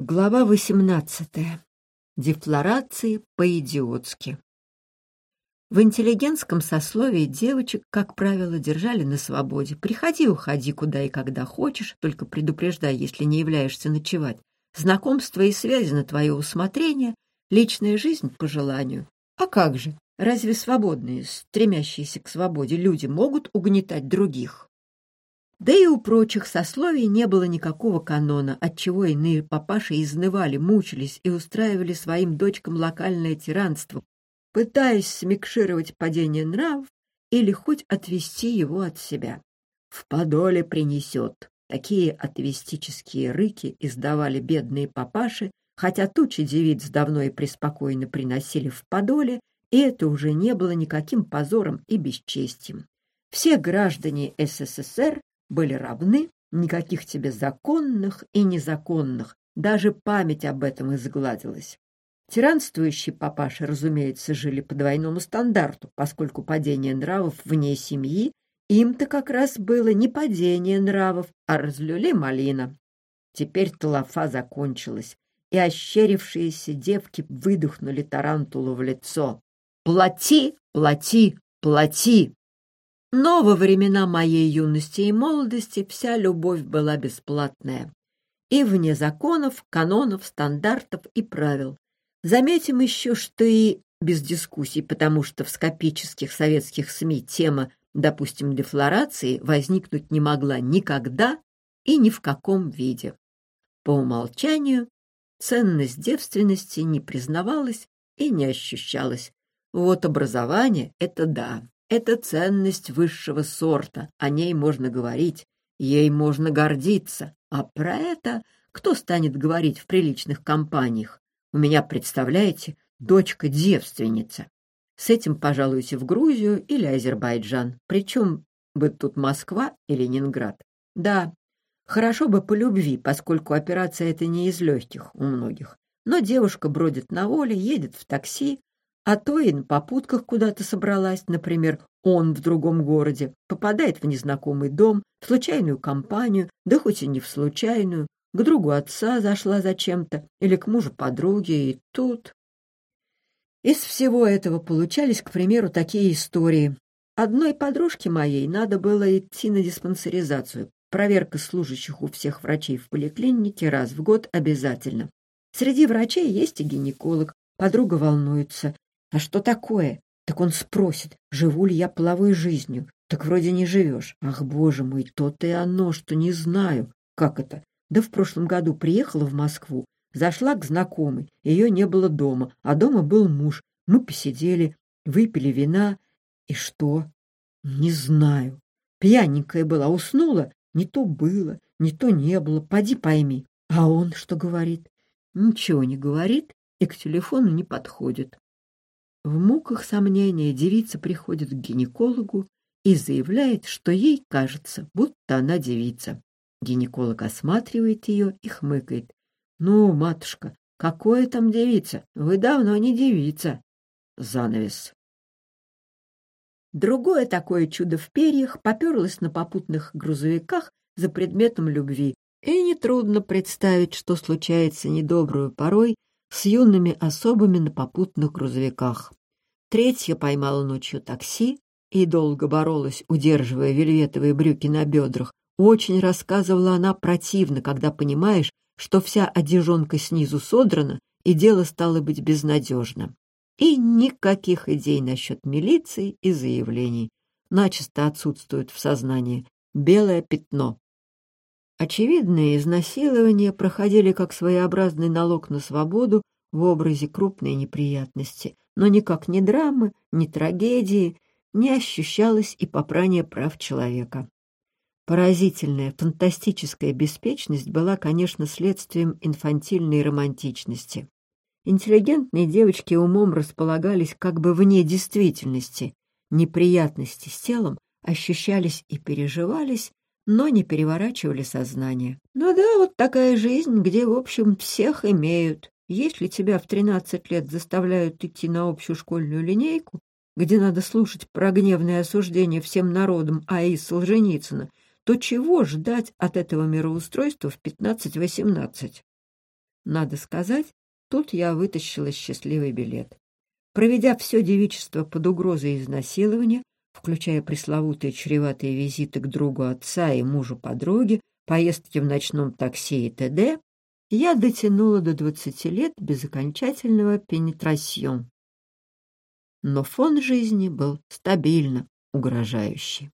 Глава 18. Дефлорации по-идиотски. В интеллигентском сословии девочек, как правило, держали на свободе. Приходи, уходи куда и когда хочешь, только предупреждай, если не являешься ночевать. Знакомство и связи на твое усмотрение, личная жизнь по желанию. А как же? Разве свободные, стремящиеся к свободе люди могут угнетать других? Да и у прочих сословий не было никакого канона, отчего иные папаши изнывали, мучились и устраивали своим дочкам локальное тиранство, пытаясь смикшировать падение нравов или хоть отвести его от себя. «В подоле принесет». Такие атеистические рыки издавали бедные папаши, хотя тучи девиц давно и преспокойно приносили в подоле, и это уже не было никаким позором и бесчестием. Все граждане СССР были равны, никаких тебе законных и незаконных, даже память об этом изгладилась. Тиранствующие папаши, разумеется, жили по двойному стандарту, поскольку падение нравов вне семьи им-то как раз было не падение нравов, а разлюли малина. Теперь талафа закончилась, и ощерившиеся девки выдохнули тарантулу в лицо. «Плати, плати, плати!» Но во времена моей юности и молодости вся любовь была бесплатная. И вне законов, канонов, стандартов и правил. Заметим еще, что и без дискуссий, потому что в скопических советских СМИ тема, допустим, дефлорации возникнуть не могла никогда и ни в каком виде. По умолчанию ценность девственности не признавалась и не ощущалась. Вот образование — это да. Это ценность высшего сорта, о ней можно говорить, ей можно гордиться. А про это кто станет говорить в приличных компаниях? У меня, представляете, дочка-девственница. С этим пожалуйте в Грузию или Азербайджан. Причем бы тут Москва и Ленинград. Да, хорошо бы по любви, поскольку операция эта не из легких у многих. Но девушка бродит на воле, едет в такси, а то и на попутках куда-то собралась, например, он в другом городе, попадает в незнакомый дом, в случайную компанию, да хоть и не в случайную, к другу отца зашла зачем-то или к мужу подруги, и тут... Из всего этого получались, к примеру, такие истории. Одной подружке моей надо было идти на диспансеризацию. Проверка служащих у всех врачей в поликлинике раз в год обязательно. Среди врачей есть и гинеколог. Подруга волнуется. А что такое? Так он спросит, живу ли я половой жизнью. Так вроде не живешь. Ах, боже мой, то-то и оно, что не знаю. Как это? Да в прошлом году приехала в Москву, зашла к знакомой, ее не было дома, а дома был муж. Мы посидели, выпили вина. И что? Не знаю. Пьяненькая была, уснула. Не то было, не то не было, поди пойми. А он что говорит? Ничего не говорит и к телефону не подходит. В муках сомнения девица приходит к гинекологу и заявляет, что ей кажется, будто она девица. Гинеколог осматривает ее и хмыкает. «Ну, матушка, какое там девица? Вы давно не девица». Занавес. Другое такое чудо в перьях поперлось на попутных грузовиках за предметом любви, и нетрудно представить, что случается недобрую порой с юными особами на попутных грузовиках. Третья поймала ночью такси и долго боролась, удерживая вельветовые брюки на бедрах. Очень рассказывала она противно, когда понимаешь, что вся одежонка снизу содрана, и дело стало быть безнадежно. И никаких идей насчет милиции и заявлений. Начисто отсутствует в сознании. Белое пятно. Очевидные изнасилования проходили как своеобразный налог на свободу в образе крупной неприятности, но никак ни драмы, ни трагедии не ощущалось и попрание прав человека. Поразительная, фантастическая беспечность была, конечно, следствием инфантильной романтичности. Интеллигентные девочки умом располагались как бы вне действительности. Неприятности с телом ощущались и переживались, но не переворачивали сознание. Ну да, вот такая жизнь, где, в общем, всех имеют, если тебя в тринадцать лет заставляют идти на общую школьную линейку, где надо слушать про гневное осуждение всем народом А.И. Солженицына, то чего ждать от этого мироустройства в пятнадцать-восемнадцать? надо сказать, тут я вытащила счастливый билет. Проведя все девичество под угрозой изнасилования, включая пресловутые чреватые визиты к другу отца и мужу подруги, поездки в ночном такси и т.д., я дотянула до двадцати лет без окончательного пенетрасьон. Но фон жизни был стабильно угрожающий.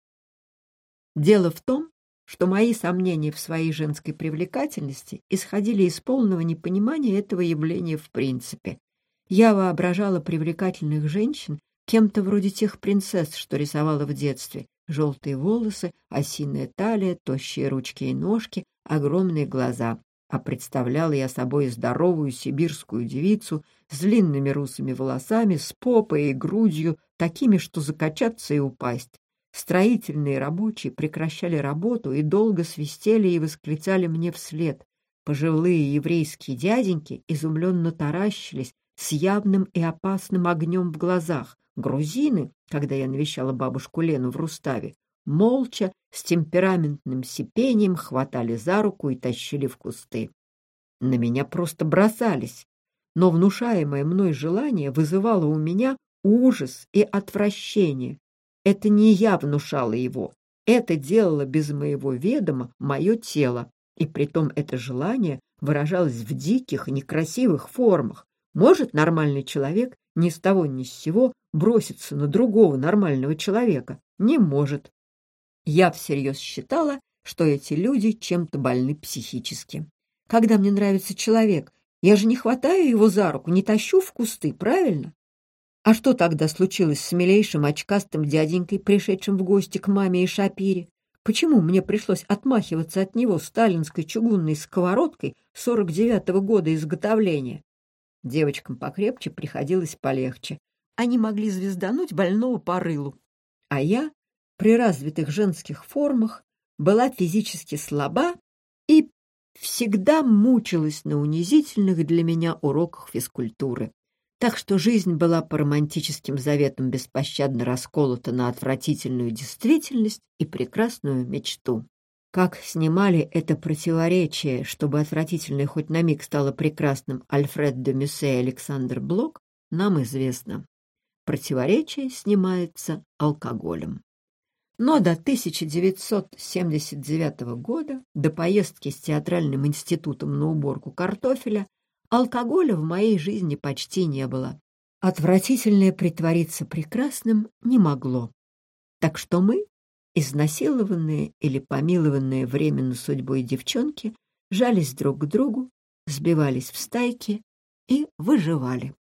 Дело в том, что мои сомнения в своей женской привлекательности исходили из полного непонимания этого явления в принципе. Я воображала привлекательных женщин кем-то вроде тех принцесс, что рисовала в детстве. Желтые волосы, осиная талия, тощие ручки и ножки, огромные глаза. А представляла я собой здоровую сибирскую девицу с длинными русыми волосами, с попой и грудью, такими, что закачаться и упасть. Строительные рабочие прекращали работу и долго свистели и восклицали мне вслед. Пожилые еврейские дяденьки изумленно таращились с явным и опасным огнем в глазах. Грузины, когда я навещала бабушку Лену в Руставе, молча, с темпераментным сипением хватали за руку и тащили в кусты. На меня просто бросались, но внушаемое мной желание вызывало у меня ужас и отвращение. Это не я внушала его, это делало без моего ведома мое тело, и притом это желание выражалось в диких, некрасивых формах. Может нормальный человек ни с того ни с сего броситься на другого нормального человека? Не может. Я всерьез считала, что эти люди чем-то больны психически. Когда мне нравится человек, я же не хватаю его за руку, не тащу в кусты, правильно? А что тогда случилось с милейшим очкастым дяденькой, пришедшим в гости к маме и Шапире? Почему мне пришлось отмахиваться от него сталинской чугунной сковородкой 49-го года изготовления? Девочкам покрепче приходилось полегче. Они могли звездануть больного по рылу. А я, при развитых женских формах, была физически слаба и всегда мучилась на унизительных для меня уроках физкультуры. Так что жизнь была по романтическим заветам беспощадно расколота на отвратительную действительность и прекрасную мечту. Как снимали это противоречие, чтобы отвратительное хоть на миг стало прекрасным Альфред де Мюссе и Александр Блок, нам известно. Противоречие снимается алкоголем. Но до 1979 года, до поездки с театральным институтом на уборку картофеля, Алкоголя в моей жизни почти не было. Отвратительное притвориться прекрасным не могло. Так что мы, изнасилованные или помилованные временно судьбой девчонки, жались друг к другу, сбивались в стайки и выживали.